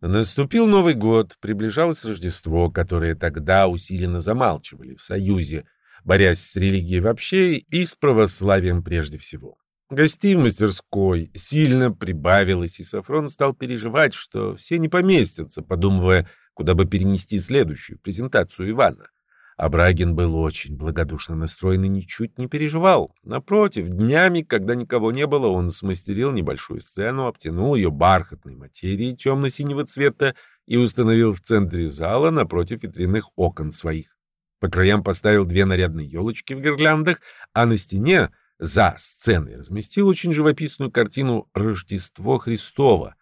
Наступил Новый год, приближалось Рождество, которое тогда усиленно замалчивали в Союзе, борясь с религией вообще и с православием прежде всего. Гостей в мастерской сильно прибавилось, и Сафрон стал переживать, что все не поместятся, подумывая, куда бы перенести следующую презентацию Ивана. А Брагин был очень благодушно настроен и ничуть не переживал. Напротив, днями, когда никого не было, он смастерил небольшую сцену, обтянул ее бархатной материей темно-синего цвета и установил в центре зала напротив витринных окон своих. По краям поставил две нарядные елочки в гирляндах, а на стене за сценой разместил очень живописную картину «Рождество Христово».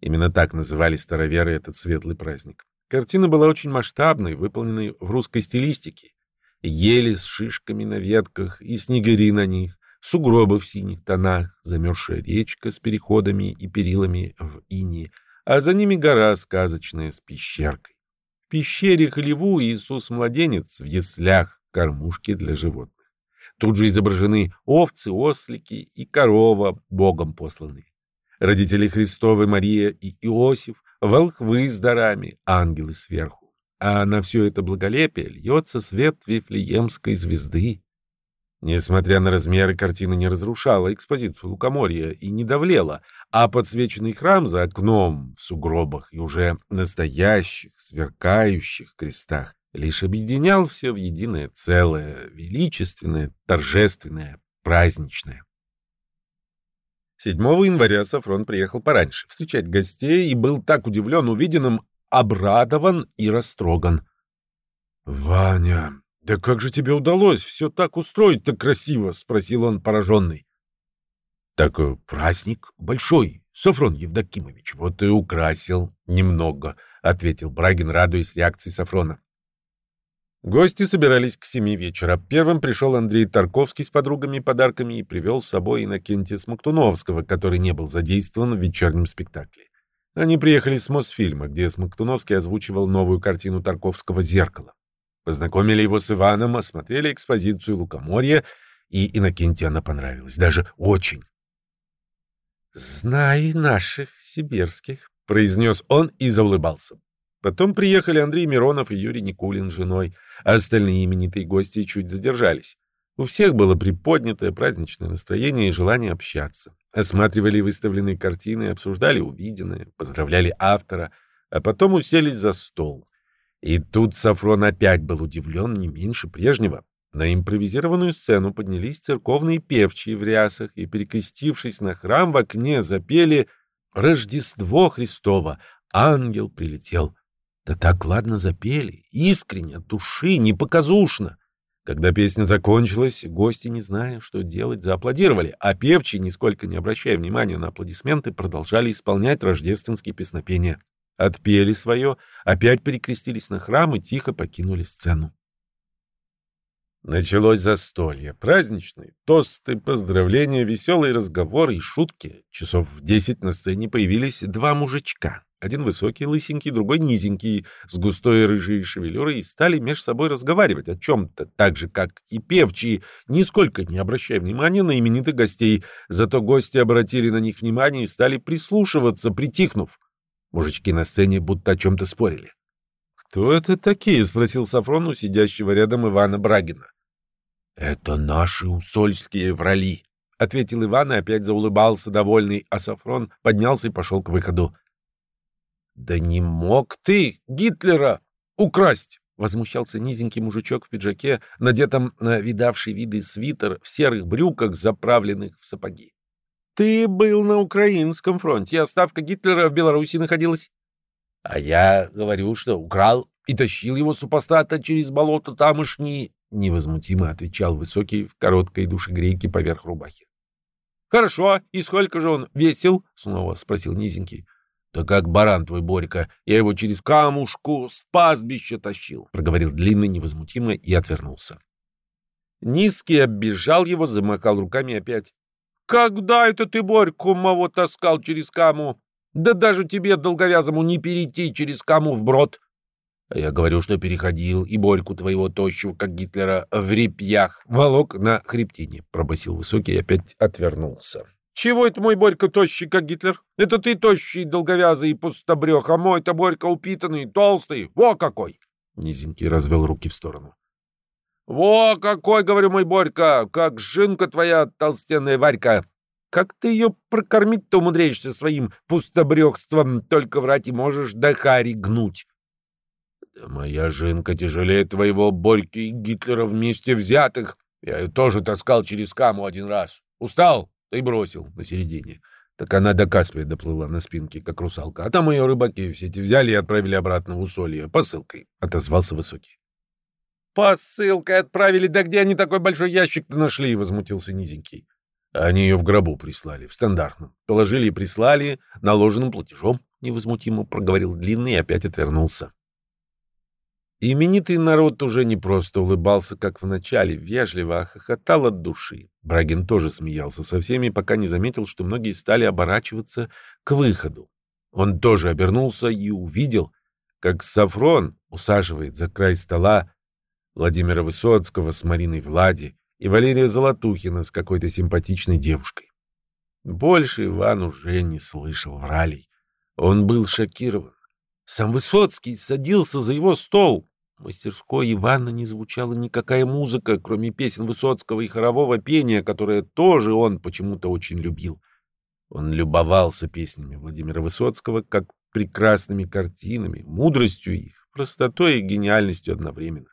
Именно так называли староверы этот светлый праздник. Картина была очень масштабной, выполненной в русской стилистике. Ели с шишками на ветках и снегири на них, сугробы в синих тонах, замерзшая речка с переходами и перилами в ини, а за ними гора сказочная с пещеркой. В пещере Халеву Иисус-младенец в яслях, кормушки для животных. Тут же изображены овцы, ослики и корова, богом посланные. Родители Христовы Мария и Иосиф, волхвы с дарами, ангелы сверху. А на все это благолепие льется свет Вифлеемской звезды. Несмотря на размеры, картина не разрушала экспозицию лукоморья и не давлела, а подсвеченный храм за окном в сугробах и уже настоящих, сверкающих крестах лишь объединял все в единое целое, величественное, торжественное, праздничное. 7 января Сафрон приехал пораньше встречать гостей и был так удивлен увиденным, обрадован и растроган. — Ваня, да как же тебе удалось все так устроить так красиво? — спросил он пораженный. — Так э, праздник большой, Сафрон Евдокимович, вот и украсил немного, — ответил Брагин, радуясь реакции Сафрона. Гости собирались к семи вечера. Первым пришел Андрей Тарковский с подругами и подарками и привел с собой Иннокентия Смоктуновского, который не был задействован в вечернем спектакле. Они приехали с Мосфильма, где Смоктуновский озвучивал новую картину Тарковского «Зеркало». Познакомили его с Иваном, осмотрели экспозицию «Лукоморье», и Иннокентию она понравилась, даже очень. «Знай наших сибирских», — произнес он и заулыбался. Потом приехали Андрей Миронов и Юрий Никулин с женой, а остальные именитые гости чуть задержались. У всех было приподнятое праздничное настроение и желание общаться. Осматривали выставленные картины, обсуждали увиденное, поздравляли автора, а потом уселись за стол. И тут Сафрон опять был удивлен не меньше прежнего. На импровизированную сцену поднялись церковные певчие в рясах и, перекрестившись на храм в окне, запели «Рождество Христово! Ангел прилетел!» Да так ладно запели, искренне, от души, не показушно. Когда песня закончилась, гости, не зная, что делать, зааплодировали, а певчие, нисколько не обращая внимания на аплодисменты, продолжали исполнять рождественские песнопения. Отпели свое, опять перекрестились на храм и тихо покинули сцену. Началось застолье, праздничные тосты, поздравления, веселые разговоры и шутки. Часов в десять на сцене появились два мужичка. Один высокий, лысенький, другой низенький, с густой рыжей шевелюрой, стали между собой разговаривать о чем-то, так же, как и певчие, нисколько не обращая внимания на именитых гостей. Зато гости обратили на них внимание и стали прислушиваться, притихнув. Мужички на сцене будто о чем-то спорили. «Кто это такие?» — спросил Сафрон у сидящего рядом Ивана Брагина. «Это наши усольские врали», — ответил Иван и опять заулыбался, довольный, а Сафрон поднялся и пошел к выходу. «Да не мог ты Гитлера украсть!» — возмущался низенький мужичок в пиджаке, надетом на видавший виды свитер в серых брюках, заправленных в сапоги. «Ты был на украинском фронте, а ставка Гитлера в Беларуси находилась?» «А я говорю, что украл и тащил его супостата через болото тамошние», — невозмутимо отвечал высокий в короткой душегрейке поверх рубахи. «Хорошо, и сколько же он весил?» — снова спросил низенький. «Да как баран твой, Борька, я его через камушку с пастбища тащил», — проговорил длинный невозмутимо и отвернулся. Низкий оббежал его, замахал руками опять. «Когда это ты Борьку моего таскал через каму? Да даже тебе, долговязому, не перейти через каму вброд!» А я говорю, что переходил, и Борьку твоего тощего, как Гитлера, в репьях волок на хребтине, — пробасил высокий и опять отвернулся. Чего это мой Борька тощий, как Гитлер? Это ты тощий, долговязый и пустобрех, а мой-то Борька упитанный, толстый. Во какой!» Низенький развел руки в сторону. «Во какой, говорю, мой Борька, как жинка твоя толстенная Варька! Как ты ее прокормить-то умудряешься своим пустобрехством, только врать и можешь да хари гнуть!» «Моя жинка тяжелее твоего Борьки и Гитлера вместе взятых. Я ее тоже таскал через каму один раз. Устал?» И бросил на середине. Так она до Каспия доплыла на спинке, как русалка. А там ее рыбаки все эти взяли и отправили обратно в усолье. Посылкой, — отозвался Высокий. «Посылкой отправили? Да где они такой большой ящик-то нашли?» — возмутился Низенький. Они ее в гробу прислали, в стандартном. Положили и прислали наложенным платежом, — невозмутимо проговорил Длинный и опять отвернулся. Именитый народ уже не просто улыбался, как в начале, вежливо, а хохотал от души. Брагин тоже смеялся со всеми, пока не заметил, что многие стали оборачиваться к выходу. Он тоже обернулся и увидел, как Сафрон усаживает за край стола Владимира Высоцкого с Мариной Влади и Валерия Золотухина с какой-то симпатичной девушкой. Больше Иван уже не слышал вралей. Он был шокирован. Сам Высоцкий садился за его стол. В мастерской Ивана не звучала никакая музыка, кроме песен Высоцкого и хорового пения, которое тоже он почему-то очень любил. Он любовался песнями Владимира Высоцкого как прекрасными картинами, мудростью их, простотой и гениальностью одновременно.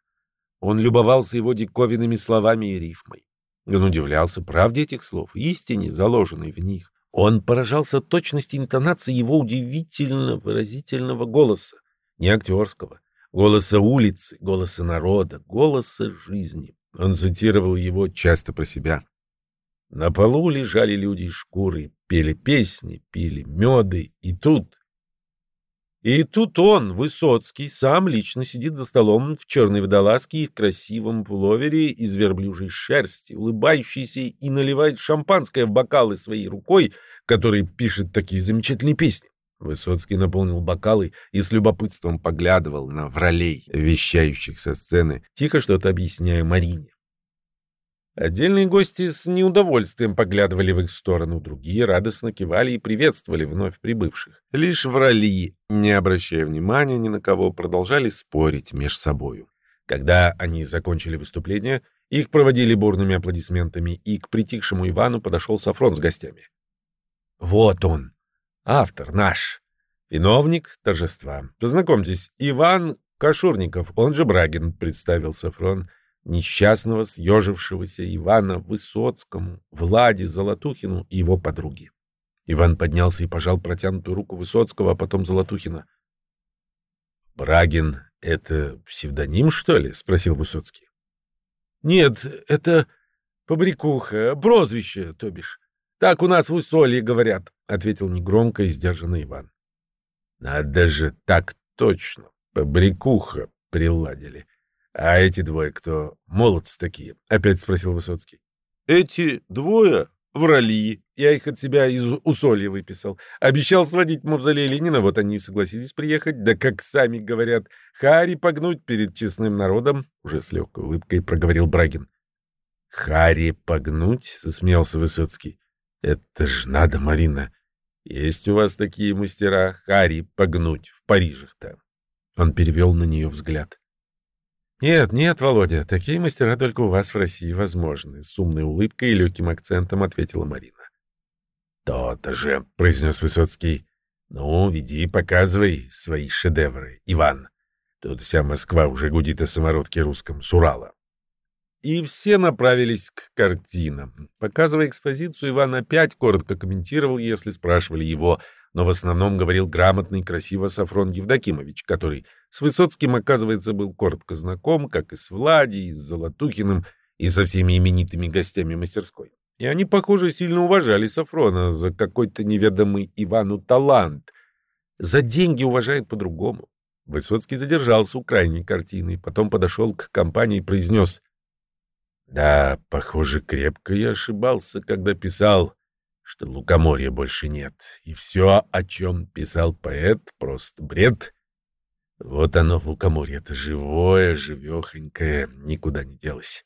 Он любовался его диковинными словами и рифмой. Он удивлялся правде этих слов, истине, заложенной в них. Он поражался точности интонации его удивительно выразительного голоса, не актерского, голоса улицы, голоса народа, голоса жизни. Он цитировал его часто про себя. На полу лежали люди из шкуры, пели песни, пили меды, и тут и тут он, Высоцкий, сам лично сидит за столом в черной водолазке и в красивом пуловере из верблюжьей шерсти, улыбающийся и наливает шампанское в бокалы своей рукой, который пишет такие замечательные песни. Высоцкий наполнил бокалы и с любопытством поглядывал на вралей, вещающих со сцены, тихо что-то объясняя Марине. Отдельные гости с неудовольствием поглядывали в их сторону, другие радостно кивали и приветствовали вновь прибывших. Лишь врали, не обращая внимания ни на кого, продолжали спорить между собою. Когда они закончили выступление, их проводили бурными аплодисментами, и к притихшему Ивану подошел Сафрон с гостями. «Вот он, автор наш, виновник торжества. Познакомьтесь, Иван Кашурников, он же Брагин», — представил Сафрон, — несчастного съежившегося Ивана Высоцкому, Владе Золотухину и его подруге. Иван поднялся и пожал протянутую руку Высоцкого, а потом Золотухина. «Брагин — это псевдоним, что ли?» — спросил Высоцкий. Нет, это побрякуха, прозвище, то бишь. Так у нас в Усолье говорят, — ответил негромко и сдержанно Иван. Надо же так точно, побрякуха приладили. А эти двое кто? Молодцы такие, — опять спросил Высоцкий. Эти двое врали. Я их от себя из Усолья выписал. Обещал сводить в мавзолей Ленина, вот они и согласились приехать. Да как сами говорят, Хари погнуть перед честным народом, уже с легкой улыбкой проговорил Брагин. Хари погнуть, засмеялся Высоцкий. Это ж надо, Марина. Есть у вас такие мастера Хари погнуть в Парижах-то. Он перевел на нее взгляд. «Нет, нет, Володя, такие мастера только у вас в России возможны», — с умной улыбкой и легким акцентом ответила Марина. «То-то же», — произнес Высоцкий. «Ну, веди, показывай свои шедевры, Иван. Тут вся Москва уже гудит о самородке русском с Урала». И все направились к картинам. Показывая экспозицию, Иван опять коротко комментировал, если спрашивали его, но в основном говорил грамотный, красиво Сафрон Евдокимович, который с Высоцким, оказывается, был коротко знаком, как и с Владей, и с Золотухиным, и со всеми именитыми гостями мастерской. И они, похоже, сильно уважали Сафрона за какой-то неведомый Ивану талант. За деньги уважают по-другому. Высоцкий задержался у крайней картины, потом подошел к компании и произнес «Да, похоже, крепко я ошибался, когда писал что лукоморья больше нет, и все, о чем писал поэт, просто бред. Вот оно, лукоморье-то живое, живехонькое, никуда не делось.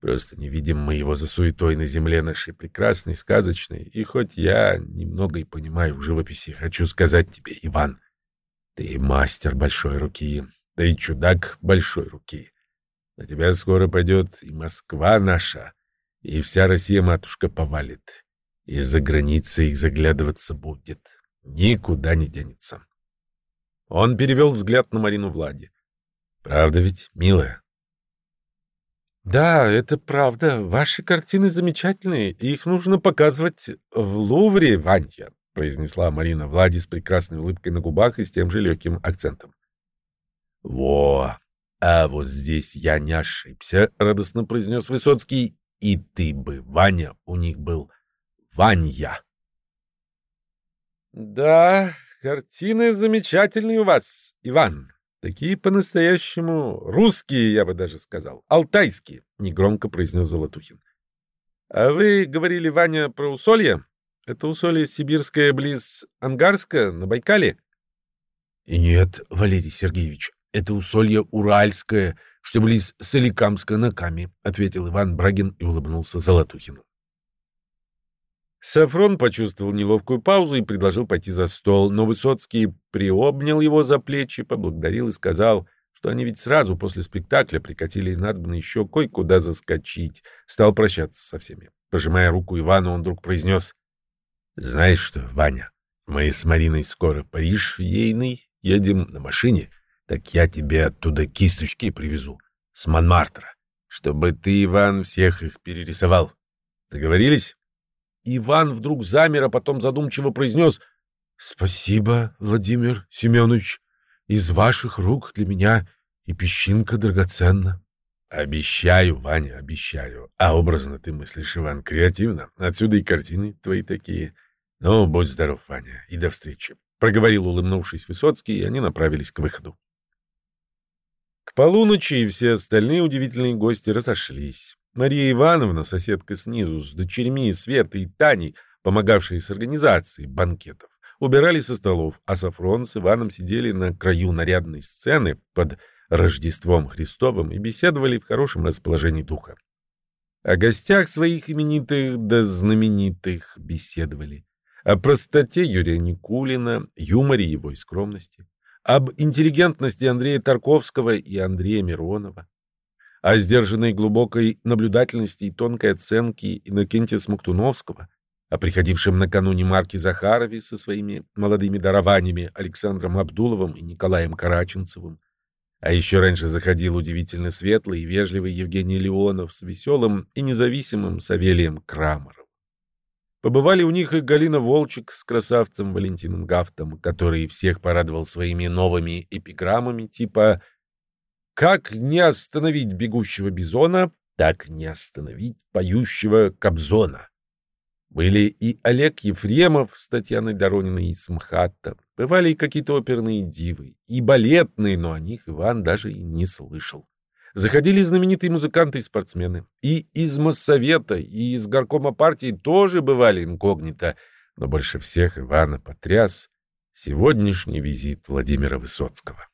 Просто не видим мы его за суетой на земле нашей прекрасной, сказочной, и хоть я немного и понимаю в живописи, хочу сказать тебе, Иван, ты мастер большой руки, да и чудак большой руки. На тебя скоро пойдет и Москва наша, и вся Россия-матушка повалит. Из-за границы их заглядываться будет. Никуда не денется. Он перевел взгляд на Марину Влади. Правда ведь, милая? Да, это правда. Ваши картины замечательные, и их нужно показывать в Лувре, Ванья, произнесла Марина Влади с прекрасной улыбкой на губах и с тем же легким акцентом. Во, а вот здесь я не ошибся, радостно произнес Высоцкий. И ты бы, Ваня, у них был Ванья. Да, картины замечательные у вас, Иван. Такие по-настоящему русские, я бы даже сказал. Алтайские, негромко произнес Золотухин. А вы говорили, Ваня, про усолье? Это усолье сибирское близ Ангарска на Байкале? И нет, Валерий Сергеевич, это усолье уральское, что близ Соликамска на Каме, ответил Иван Брагин и улыбнулся Золотухину. Сафрон почувствовал неловкую паузу и предложил пойти за стол, но Высоцкий приобнял его за плечи, поблагодарил и сказал, что они ведь сразу после спектакля прикатили и надо бы еще кое-куда заскочить. Стал прощаться со всеми. Пожимая руку Ивану, он вдруг произнес, «Знаешь что, Ваня, мы с Мариной скоро Париж ейный едем на машине, так я тебе оттуда кисточки привезу, с Монмартра, чтобы ты, Иван, всех их перерисовал. Договорились?» Иван вдруг замер, а потом задумчиво произнес «Спасибо, Владимир Семенович. Из ваших рук для меня и песчинка драгоценна». «Обещаю, Ваня, обещаю. А образно ты мыслишь, Иван, креативно. Отсюда и картины твои такие. Ну, будь здоров, Ваня, и до встречи», — проговорил, улыбнувшись Высоцкий, и они направились к выходу. Полуночи и все остальные удивительные гости разошлись. Мария Ивановна, соседка снизу, с дочерьми Светой и Таней, помогавшие с организацией банкетов, убирали со столов, а Сафрон с Иваном сидели на краю нарядной сцены под Рождеством Христовым и беседовали в хорошем расположении духа. О гостях своих именитых да знаменитых беседовали. О простоте Юрия Никулина, юморе его и скромности. Об интеллигентности Андрея Тарковского и Андрея Миронова о сдержанной глубокой наблюдательности и тонкой оценке Иннокентия Смоктуновского, о приходившем накануне Марке Захарове со своими молодыми дарованиями Александром Абдуловым и Николаем Караченцевым, а еще раньше заходил удивительно светлый и вежливый Евгений Леонов с веселым и независимым Савелием Крамером. Побывали у них и Галина Волчек с красавцем Валентином Гафтом, который всех порадовал своими новыми эпиграммами типа как не остановить бегущего бизона, так не остановить поющего Кобзона. Были и Олег Ефремов с Татьяной Дорониной из МХАТа. Бывали и какие-то оперные дивы, и балетные, но о них Иван даже и не слышал. Заходили знаменитые музыканты и спортсмены. И из Моссовета, и из горкома партии тоже бывали инкогнито, но больше всех Ивана потряс сегодняшний визит Владимира Высоцкого.